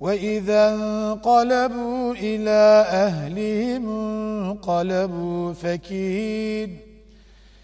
وإذا انقلبوا إلى أهلهم انقلبوا فكيد